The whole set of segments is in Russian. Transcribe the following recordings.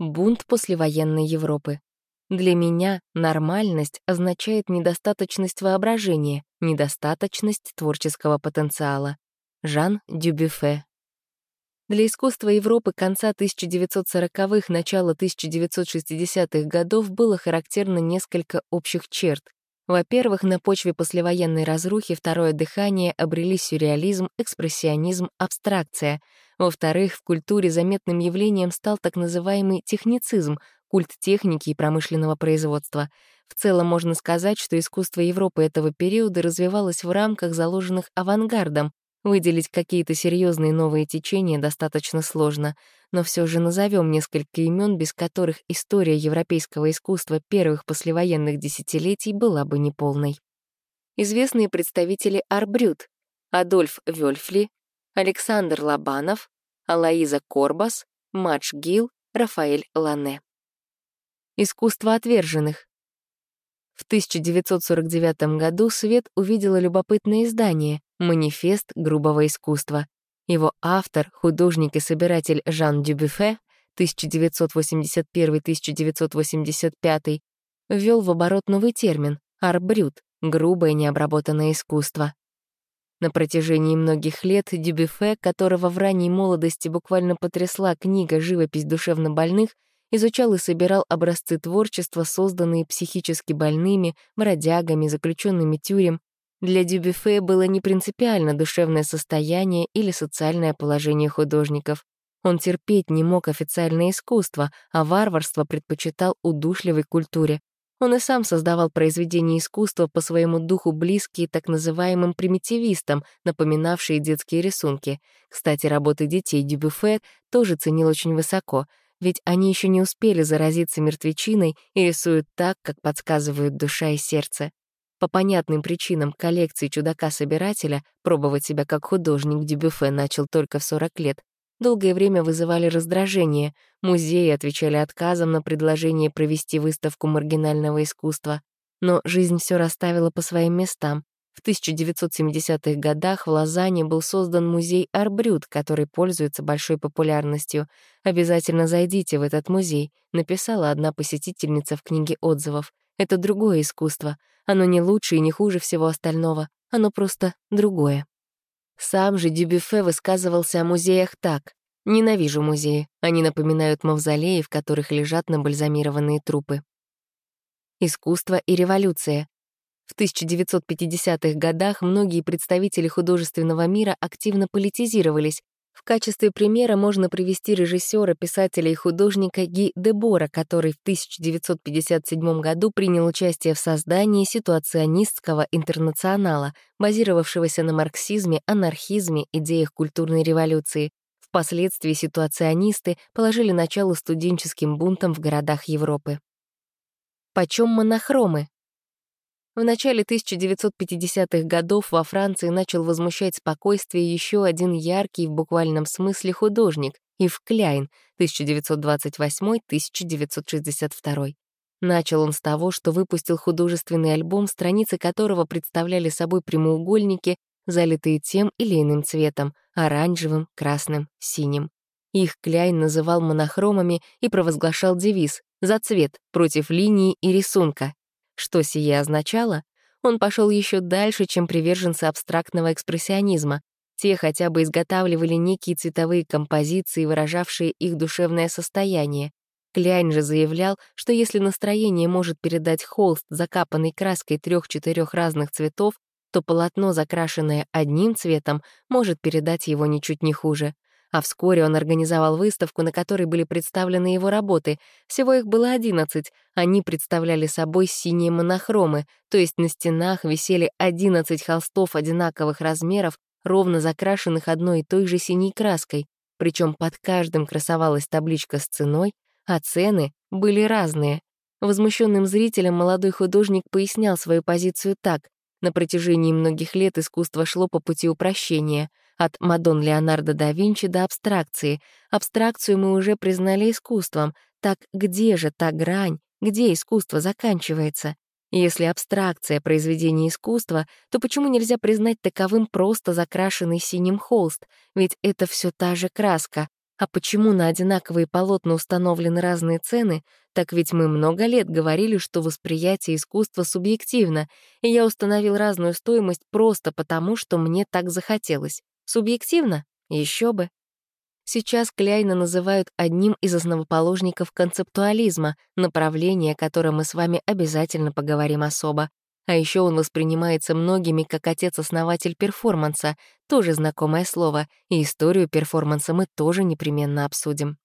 Бунт послевоенной Европы. Для меня нормальность означает недостаточность воображения, недостаточность творческого потенциала. Жан Дюбюфе. Для искусства Европы конца 1940-х, начала 1960-х годов было характерно несколько общих черт. Во-первых, на почве послевоенной разрухи второе дыхание обрели сюрреализм, экспрессионизм, абстракция. Во-вторых, в культуре заметным явлением стал так называемый техницизм, культ техники и промышленного производства. В целом можно сказать, что искусство Европы этого периода развивалось в рамках, заложенных авангардом, Выделить какие-то серьезные новые течения достаточно сложно, но все же назовем несколько имен, без которых история европейского искусства первых послевоенных десятилетий была бы неполной. Известные представители Арбрют — Адольф Вёльфли, Александр Лобанов, Алаиза Корбас, Мадж Гил, Рафаэль Лане. Искусство отверженных. В 1949 году свет увидела любопытное издание «Манифест грубого искусства». Его автор, художник и собиратель Жан Дюбюфе 1981-1985 ввел в оборот новый термин «арбрют» — грубое необработанное искусство. На протяжении многих лет Дюбюфе, которого в ранней молодости буквально потрясла книга «Живопись душевнобольных», изучал и собирал образцы творчества, созданные психически больными, бродягами, заключенными тюрем. Для Дюбюфе было не принципиально душевное состояние или социальное положение художников. Он терпеть не мог официальное искусство, а варварство предпочитал удушливой культуре. Он и сам создавал произведения искусства по своему духу близкие так называемым примитивистам, напоминавшие детские рисунки. Кстати, работы детей Дюбюфе тоже ценил очень высоко — ведь они еще не успели заразиться мертвечиной и рисуют так, как подсказывают душа и сердце. По понятным причинам коллекции чудака-собирателя пробовать себя как художник Дюбюфе начал только в 40 лет. Долгое время вызывали раздражение, музеи отвечали отказом на предложение провести выставку маргинального искусства. Но жизнь все расставила по своим местам. В 1970-х годах в Лозанне был создан музей Арбрют, который пользуется большой популярностью. «Обязательно зайдите в этот музей», — написала одна посетительница в книге отзывов. «Это другое искусство. Оно не лучше и не хуже всего остального. Оно просто другое». Сам же Дюбюфе высказывался о музеях так. «Ненавижу музеи. Они напоминают мавзолеи, в которых лежат набальзамированные трупы». Искусство и революция. В 1950-х годах многие представители художественного мира активно политизировались. В качестве примера можно привести режиссера, писателя и художника Ги Дебора, который в 1957 году принял участие в создании ситуационистского интернационала, базировавшегося на марксизме, анархизме, идеях культурной революции. Впоследствии ситуационисты положили начало студенческим бунтам в городах Европы. Почем монохромы? В начале 1950-х годов во Франции начал возмущать спокойствие еще один яркий в буквальном смысле художник — Ив Кляйн, 1928-1962. Начал он с того, что выпустил художественный альбом, страницы которого представляли собой прямоугольники, залитые тем или иным цветом — оранжевым, красным, синим. Их Кляйн называл монохромами и провозглашал девиз «За цвет, против линии и рисунка, что сие означало? Он пошел еще дальше, чем приверженцы абстрактного экспрессионизма. Те хотя бы изготавливали некие цветовые композиции, выражавшие их душевное состояние. Кляйн же заявлял, что если настроение может передать холст, закапанный краской трех-четырех разных цветов, то полотно, закрашенное одним цветом, может передать его ничуть не хуже. А вскоре он организовал выставку, на которой были представлены его работы. Всего их было 11. Они представляли собой синие монохромы, то есть на стенах висели 11 холстов одинаковых размеров, ровно закрашенных одной и той же синей краской. Причем под каждым красовалась табличка с ценой, а цены были разные. Возмущенным зрителям молодой художник пояснял свою позицию так. На протяжении многих лет искусство шло по пути упрощения — от Мадон Леонардо да Винчи до абстракции. Абстракцию мы уже признали искусством. Так где же та грань, где искусство заканчивается? Если абстракция — произведение искусства, то почему нельзя признать таковым просто закрашенный синим холст? Ведь это все та же краска. А почему на одинаковые полотна установлены разные цены, так ведь мы много лет говорили, что восприятие искусства субъективно, и я установил разную стоимость просто потому, что мне так захотелось. Субъективно? Еще бы. Сейчас Кляйна называют одним из основоположников концептуализма, направление, о котором мы с вами обязательно поговорим особо. А еще он воспринимается многими как отец-основатель перформанса, тоже знакомое слово, и историю перформанса мы тоже непременно обсудим.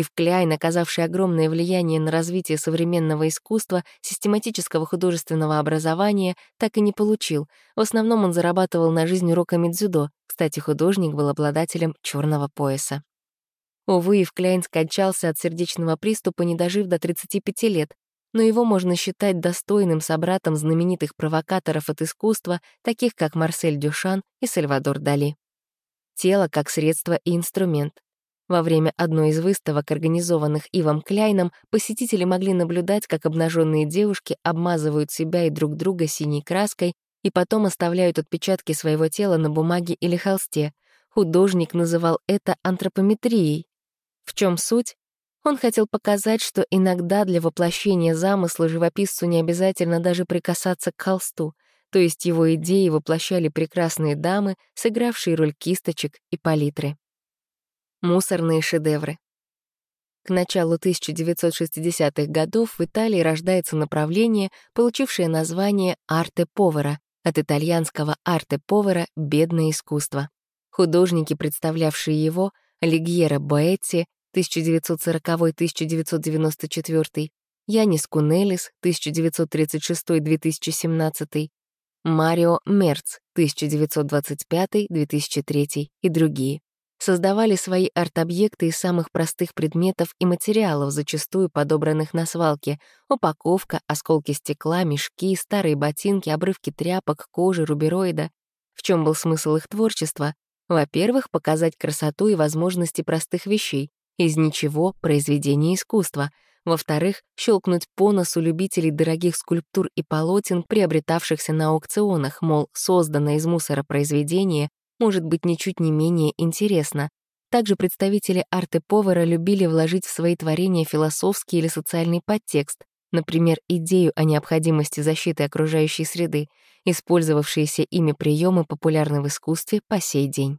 Ив Кляйн, оказавший огромное влияние на развитие современного искусства, систематического художественного образования, так и не получил. В основном он зарабатывал на жизнь уроками дзюдо. Кстати, художник был обладателем черного пояса. Увы, Ив Кляйн скончался от сердечного приступа, не дожив до 35 лет, но его можно считать достойным собратом знаменитых провокаторов от искусства, таких как Марсель Дюшан и Сальвадор Дали. Тело как средство и инструмент. Во время одной из выставок, организованных Ивом Кляйном, посетители могли наблюдать, как обнаженные девушки обмазывают себя и друг друга синей краской и потом оставляют отпечатки своего тела на бумаге или холсте. Художник называл это антропометрией. В чем суть? Он хотел показать, что иногда для воплощения замысла живописцу не обязательно даже прикасаться к холсту, то есть его идеи воплощали прекрасные дамы, сыгравшие роль кисточек и палитры. Мусорные шедевры. К началу 1960-х годов в Италии рождается направление, получившее название «арте-повара», от итальянского «арте-повара» — «бедное искусство». Художники, представлявшие его, Лигьера Боэтти, 1940-1994, Янис Кунелис, 1936-2017, Марио Мерц, 1925-2003 и другие создавали свои арт-объекты из самых простых предметов и материалов, зачастую подобранных на свалке — упаковка, осколки стекла, мешки, старые ботинки, обрывки тряпок, кожи, рубероида. В чем был смысл их творчества? Во-первых, показать красоту и возможности простых вещей. Из ничего — произведение искусства. Во-вторых, щелкнуть по носу любителей дорогих скульптур и полотен, приобретавшихся на аукционах, мол, созданное из мусора произведение может быть ничуть не менее интересно. Также представители арты-повара любили вложить в свои творения философский или социальный подтекст, например, идею о необходимости защиты окружающей среды, использовавшиеся ими приемы популярны в искусстве по сей день.